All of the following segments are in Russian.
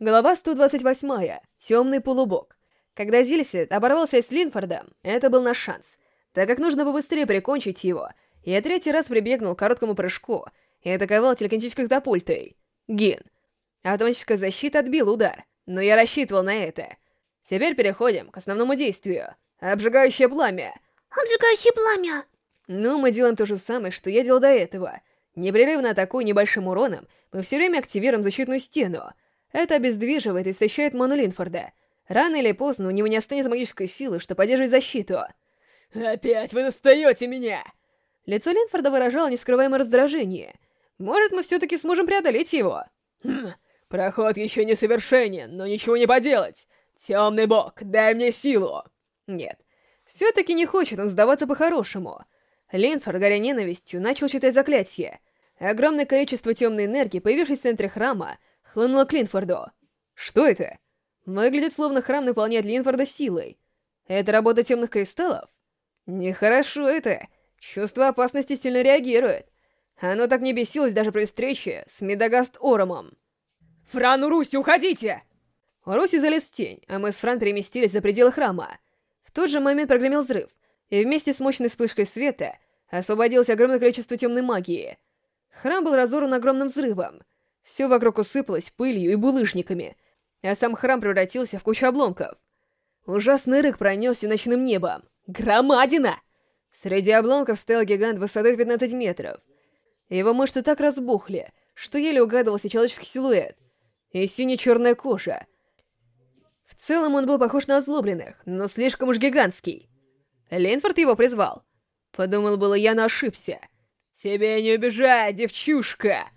Глава 128. Темный полубог. Когда Зильсет оборвался с Линфордом, это был наш шанс, так как нужно побыстрее прикончить его, я третий раз прибегнул к короткому прыжку и атаковал телекинетической катапультой. Гин. Автоматическая защита отбил удар, но я рассчитывал на это. Теперь переходим к основному действию. Обжигающее пламя. Обжигающее пламя. Ну, мы делаем то же самое, что я делал до этого. Непрерывно атакуя небольшим уроном, мы все время активируем защитную стену — это обездвиживает и истощает ману Линфорда. Рано или поздно у него не останется магической силы, чтобы поддерживать защиту. «Опять вы достаете меня!» Лицо Линфорда выражало нескрываемое раздражение. «Может, мы все-таки сможем преодолеть его?» хм, «Проход еще не совершенен, но ничего не поделать! Темный бог, дай мне силу!» Нет, все-таки не хочет он сдаваться по-хорошему. Линфорд, горя ненавистью, начал читать заклятие. Огромное количество темной энергии, появившись в центре храма, хлынула к Линфорду. Что это? Выглядит, словно храм наполняет Линфорда силой. Это работа темных кристаллов? Нехорошо это. Чувство опасности сильно реагирует. Оно так не бесилось даже при встрече с Медогаст Оромом. «Фран, Руси, уходите!» Руси залез в тень, а мы с Фран переместились за пределы храма. В тот же момент прогремел взрыв, и вместе с мощной вспышкой света освободилось огромное количество темной магии. Храм был разорван огромным взрывом — все вокруг усыпалось пылью и булыжниками, а сам храм превратился в кучу обломков. Ужасный рык пронесся ночным небом. Громадина! Среди обломков стоял гигант высотой 15 метров. Его мышцы так разбухли, что еле угадывался человеческий силуэт. И сине-черная кожа. В целом он был похож на озлобленных, но слишком уж гигантский. Ленфорд его призвал. Подумал было я, но ошибся. «Тебе не убежать, девчушка!»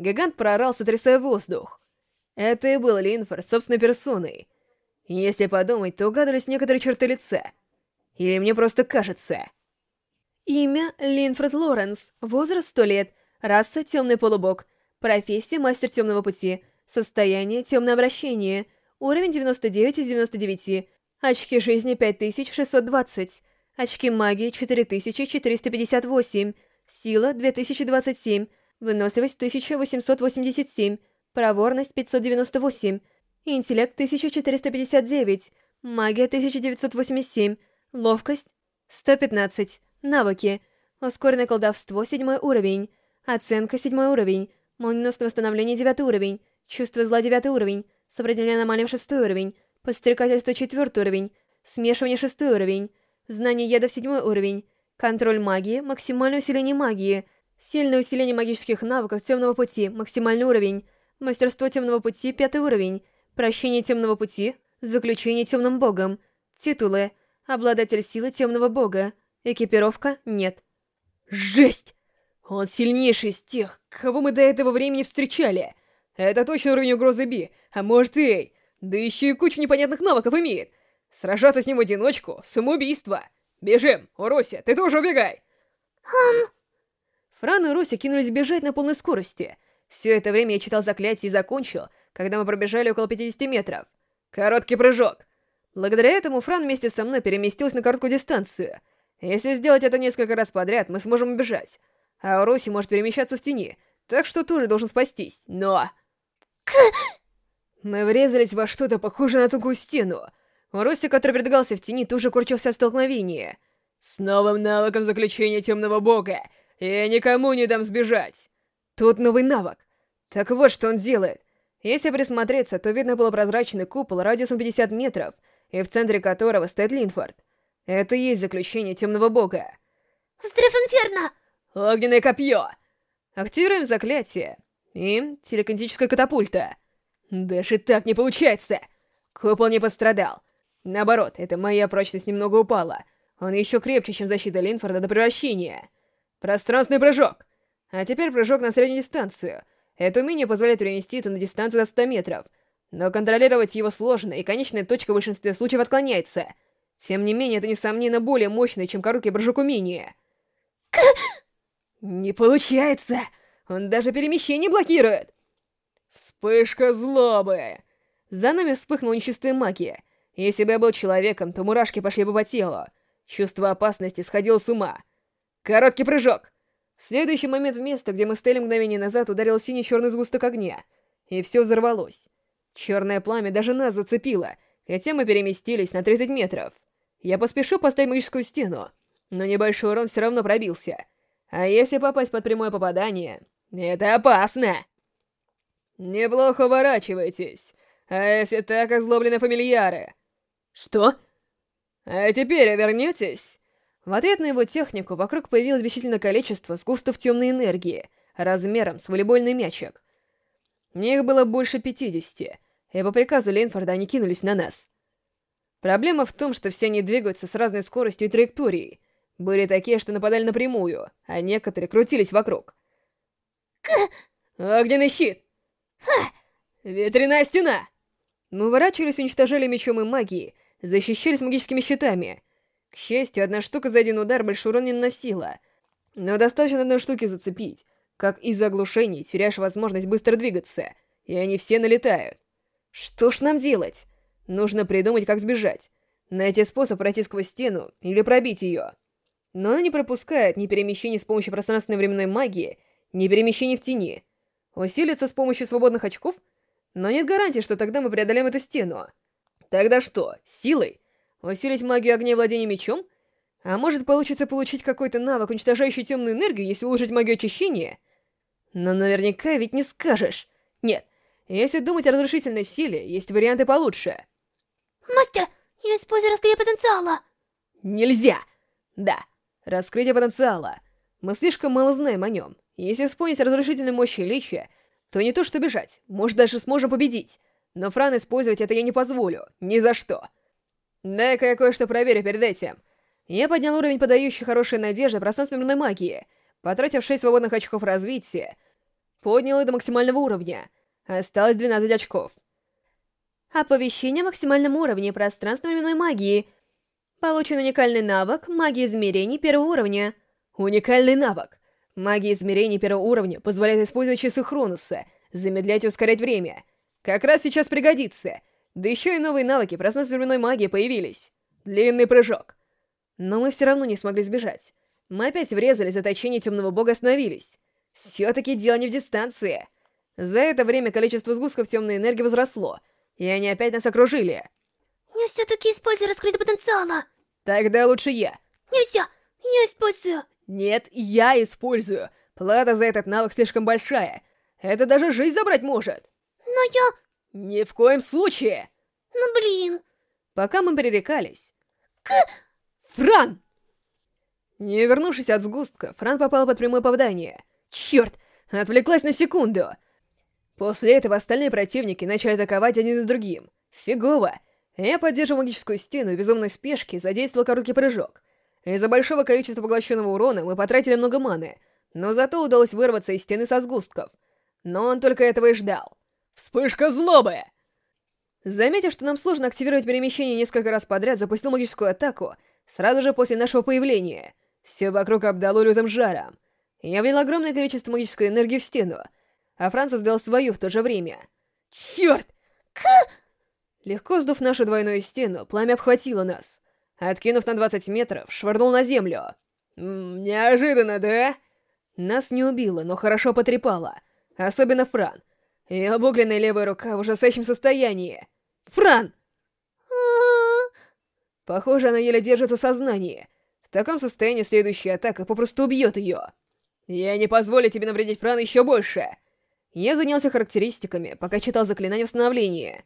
Гигант проорал, сотрясая воздух. Это и был Линфорд собственной персоной. Если подумать, то угадывались некоторые черты лица. Или мне просто кажется. Имя Линфред Лоренс, возраст 100 лет, раса темный полубог, профессия мастер темного пути, состояние темное обращение, уровень 99 из 99, очки жизни 5620, очки магии 4458, сила 2027, Выносливость 1887, проворность 598, интеллект 1459, магия 1987, ловкость 115, навыки, ускоренное колдовство 7 уровень, оценка 7 уровень, молниеносное восстановление 9 уровень, чувство зла 9 уровень, сопротивление аномалиям 6 уровень, подстрекательство 4 уровень, смешивание 6 уровень, знание ядов 7 уровень, контроль магии, максимальное усиление магии — Сильное усиление магических навыков Темного Пути, максимальный уровень. Мастерство Темного Пути, пятый уровень. Прощение Темного Пути, заключение Темным Богом. Титулы. Обладатель силы Темного Бога. Экипировка нет. Жесть! Он сильнейший из тех, кого мы до этого времени встречали. Это точно уровень угрозы Би, а может и Эй. Да еще и кучу непонятных навыков имеет. Сражаться с ним в одиночку — самоубийство. Бежим, Уруся, ты тоже убегай. Хм... Фран и Руся кинулись бежать на полной скорости. Все это время я читал заклятие и закончил, когда мы пробежали около 50 метров. Короткий прыжок. Благодаря этому Фран вместе со мной переместился на короткую дистанцию. Если сделать это несколько раз подряд, мы сможем убежать. А Руси может перемещаться в тени, так что тоже должен спастись, но... Мы врезались во что-то похожее на тугую стену. Руси, который передвигался в тени, тоже корчился от столкновения. С новым навыком заключения Темного Бога я никому не дам сбежать. Тут новый навык. Так вот, что он делает. Если присмотреться, то видно было прозрачный купол радиусом 50 метров, и в центре которого стоит Линфорд. Это и есть заключение Темного Бога. Взрыв Инферно! Огненное копье! Активируем заклятие. И телекинетическая катапульта. Даже так не получается! Купол не пострадал. Наоборот, это моя прочность немного упала. Он еще крепче, чем защита Линфорда до превращения. Пространственный прыжок! А теперь прыжок на среднюю дистанцию. Это умение позволяет перенести это на дистанцию до 100 метров. Но контролировать его сложно, и конечная точка в большинстве случаев отклоняется. Тем не менее, это, несомненно, более мощное, чем короткий прыжок умения. Не получается! Он даже перемещение блокирует! Вспышка злобы! За нами вспыхнула нечистая магия. Если бы я был человеком, то мурашки пошли бы по телу. Чувство опасности сходило с ума. Короткий прыжок! В следующий момент в место, где мы стояли мгновение назад, ударил синий-черный сгусток огня, и все взорвалось. Черное пламя даже нас зацепило, хотя мы переместились на 30 метров. Я поспешил поставить магическую стену, но небольшой урон все равно пробился. А если попасть под прямое попадание, это опасно. Неплохо уворачивайтесь. А если так, озлоблены фамильяры? Что? А теперь вернетесь? В ответ на его технику вокруг появилось бесчисленное количество сгустов темной энергии, размером с волейбольный мячик. Их было больше 50, и по приказу Лейнфорда они кинулись на нас. Проблема в том, что все они двигаются с разной скоростью и траекторией. Были такие, что нападали напрямую, а некоторые крутились вокруг. Огненный щит! Ха! Ветряная стена! Мы уворачивались, уничтожали мечом и магией, защищались магическими щитами. К счастью, одна штука за один удар большой урон не наносила. Но достаточно одной штуки зацепить, как из-за оглушений теряешь возможность быстро двигаться, и они все налетают. Что ж нам делать? Нужно придумать, как сбежать. Найти способ пройти сквозь стену или пробить ее. Но она не пропускает ни перемещений с помощью пространственной временной магии, ни перемещений в тени. Усилиться с помощью свободных очков? Но нет гарантии, что тогда мы преодолеем эту стену. Тогда что, силой? Усилить магию огня и владения мечом? А может, получится получить какой-то навык, уничтожающий темную энергию, если улучшить магию очищения? Но наверняка ведь не скажешь. Нет, если думать о разрушительной силе, есть варианты получше. Мастер, я использую раскрытие потенциала. Нельзя! Да, раскрытие потенциала. Мы слишком мало знаем о нем. Если вспомнить разрушительной мощи Лича, то не то что бежать, может даже сможем победить. Но Фран использовать это я не позволю, ни за что. Дай-ка я кое-что проверю перед этим. Я поднял уровень подающий хорошие надежды пространственной магии, потратив 6 свободных очков развития, поднял это до максимального уровня. Осталось 12 очков. Оповещение о максимальном уровне пространственно-временной магии. Получен уникальный навык магии измерений первого уровня. Уникальный навык. Магия измерений первого уровня позволяет использовать часы Хронуса, замедлять и ускорять время. Как раз сейчас пригодится. Да еще и новые навыки пространственно-временной магии появились. Длинный прыжок. Но мы все равно не смогли сбежать. Мы опять врезали заточение темного бога остановились. Все-таки дело не в дистанции. За это время количество сгустков темной энергии возросло, и они опять нас окружили. Я все-таки использую раскрытие потенциала. Тогда лучше я. Нельзя, я использую. Нет, я использую. Плата за этот навык слишком большая. Это даже жизнь забрать может. Но я... Ни в коем случае. Ну блин. Пока мы перерекались... К... Фран! Не вернувшись от сгустка, Фран попал под прямое попадание. Черт! Отвлеклась на секунду! После этого остальные противники начали атаковать один за другим. Фигово! Я поддерживал магическую стену в безумной спешке задействовал короткий прыжок. Из-за большого количества поглощенного урона мы потратили много маны, но зато удалось вырваться из стены со сгустков. Но он только этого и ждал. Вспышка злобы! Заметив, что нам сложно активировать перемещение несколько раз подряд, запустил магическую атаку сразу же после нашего появления. Все вокруг обдало лютым жаром. Я влил огромное количество магической энергии в стену, а Франц сделал свою в то же время. Черт! К... Легко сдув нашу двойную стену, пламя обхватило нас. Откинув на 20 метров, швырнул на землю. М -м, неожиданно, да? Нас не убило, но хорошо потрепало. Особенно Фран. И обугленная левая рука в ужасающем состоянии. Фран! Похоже, она еле держится в. В таком состоянии следующая атака попросту убьет ее. Я не позволю тебе навредить Фран еще больше. Я занялся характеристиками, пока читал заклинание восстановления.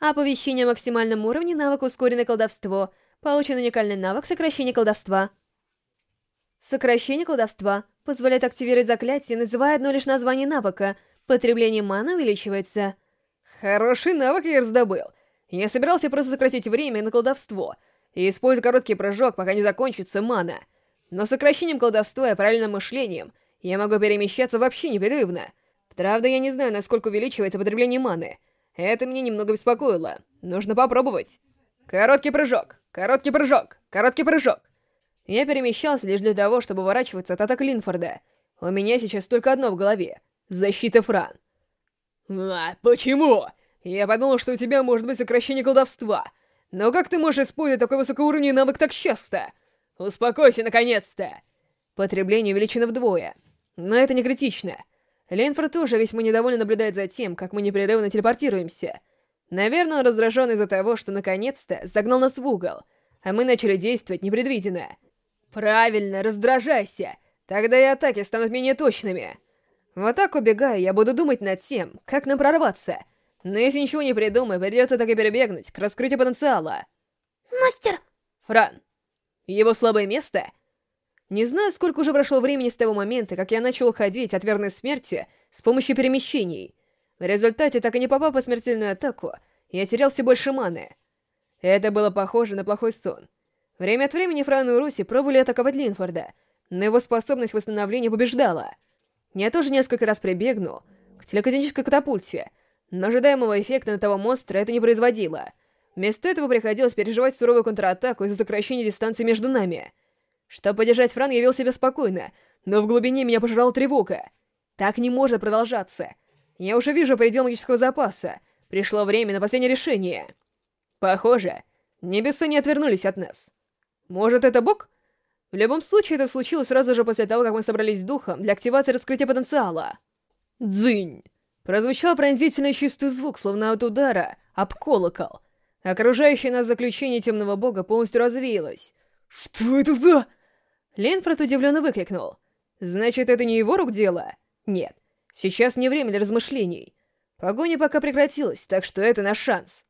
Оповещение о максимальном уровне навыка ускоренное колдовство. Получен уникальный навык сокращения колдовства. Сокращение колдовства позволяет активировать заклятие, называя одно лишь название навыка. Потребление маны увеличивается. Хороший навык я раздобыл. Я собирался просто сократить время на колдовство и использовать короткий прыжок, пока не закончится мана. Но сокращением колдовства и правильным мышлением я могу перемещаться вообще непрерывно. Правда, я не знаю, насколько увеличивается потребление маны. Это меня немного беспокоило. Нужно попробовать. Короткий прыжок, короткий прыжок, короткий прыжок. Я перемещался лишь для того, чтобы уворачиваться от атак Линфорда. У меня сейчас только одно в голове — защита Фран. А, почему? Я подумал, что у тебя может быть сокращение колдовства. Но как ты можешь использовать такой высокоуровневый навык так часто? Успокойся, наконец-то! Потребление увеличено вдвое. Но это не критично. Ленфорд тоже весьма недовольно наблюдает за тем, как мы непрерывно телепортируемся — Наверное, он раздражен из-за того, что наконец-то загнал нас в угол, а мы начали действовать непредвиденно. Правильно, раздражайся, тогда и атаки станут менее точными. Вот так убегая, я буду думать над тем, как нам прорваться. Но если ничего не придумаю, придется так и перебегнуть к раскрытию потенциала. Мастер! Фран, его слабое место? Не знаю, сколько уже прошло времени с того момента, как я начал уходить от верной смерти с помощью перемещений. В результате, так и не попав по смертельную атаку, я терял все больше маны. Это было похоже на плохой сон. Время от времени Фран и Руси пробовали атаковать Линфорда, но его способность восстановления побеждала. Я тоже несколько раз прибегнул к телекинетической катапульте, но ожидаемого эффекта на того монстра это не производило. Вместо этого приходилось переживать суровую контратаку из-за сокращения дистанции между нами. Чтобы поддержать Фран, я вел себя спокойно, но в глубине меня пожрала тревога. Так не может продолжаться. Я уже вижу предел магического запаса. Пришло время на последнее решение. Похоже, небеса не отвернулись от нас. Может, это Бог? В любом случае, это случилось сразу же после того, как мы собрались с духом для активации раскрытия потенциала. Дзынь! Прозвучал пронзительный чистый звук, словно от удара, об колокол. Окружающее нас заключение темного бога полностью развеялось. «Что это за...» Ленфред удивленно выкрикнул. «Значит, это не его рук дело?» «Нет, сейчас не время для размышлений. Погоня пока прекратилась, так что это наш шанс.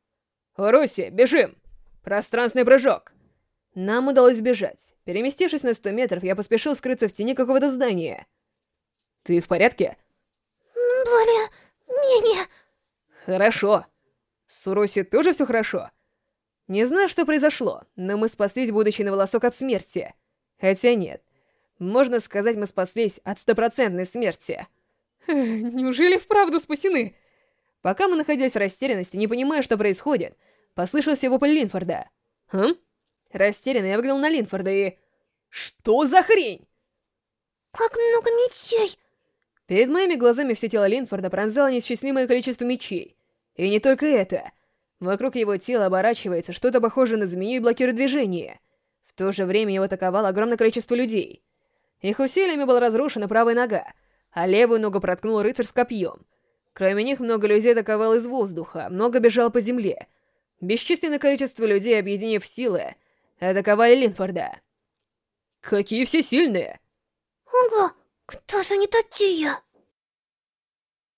Руси, бежим! Пространственный прыжок!» Нам удалось сбежать. Переместившись на 100 метров, я поспешил скрыться в тени какого-то здания. «Ты в порядке?» «Более-менее...» «Хорошо. С Уроси тоже все хорошо?» Не знаю, что произошло, но мы спаслись, будучи на волосок от смерти. Хотя нет. Можно сказать, мы спаслись от стопроцентной смерти. Неужели вправду спасены? Пока мы находились в растерянности, не понимая, что происходит, послышался вопль Линфорда. Хм? Растерянно я выглянул на Линфорда и... Что за хрень? Как много мечей! Перед моими глазами все тело Линфорда пронзало неисчислимое количество мечей. И не только это. Вокруг его тела оборачивается что-то похожее на змею и блокирует движение. В то же время его атаковало огромное количество людей. Их усилиями была разрушена правая нога, а левую ногу проткнул рыцарь с копьем. Кроме них, много людей атаковало из воздуха, много бежало по земле. Бесчисленное количество людей, объединив силы, атаковали Линфорда. Какие все сильные! Ого, кто же они такие?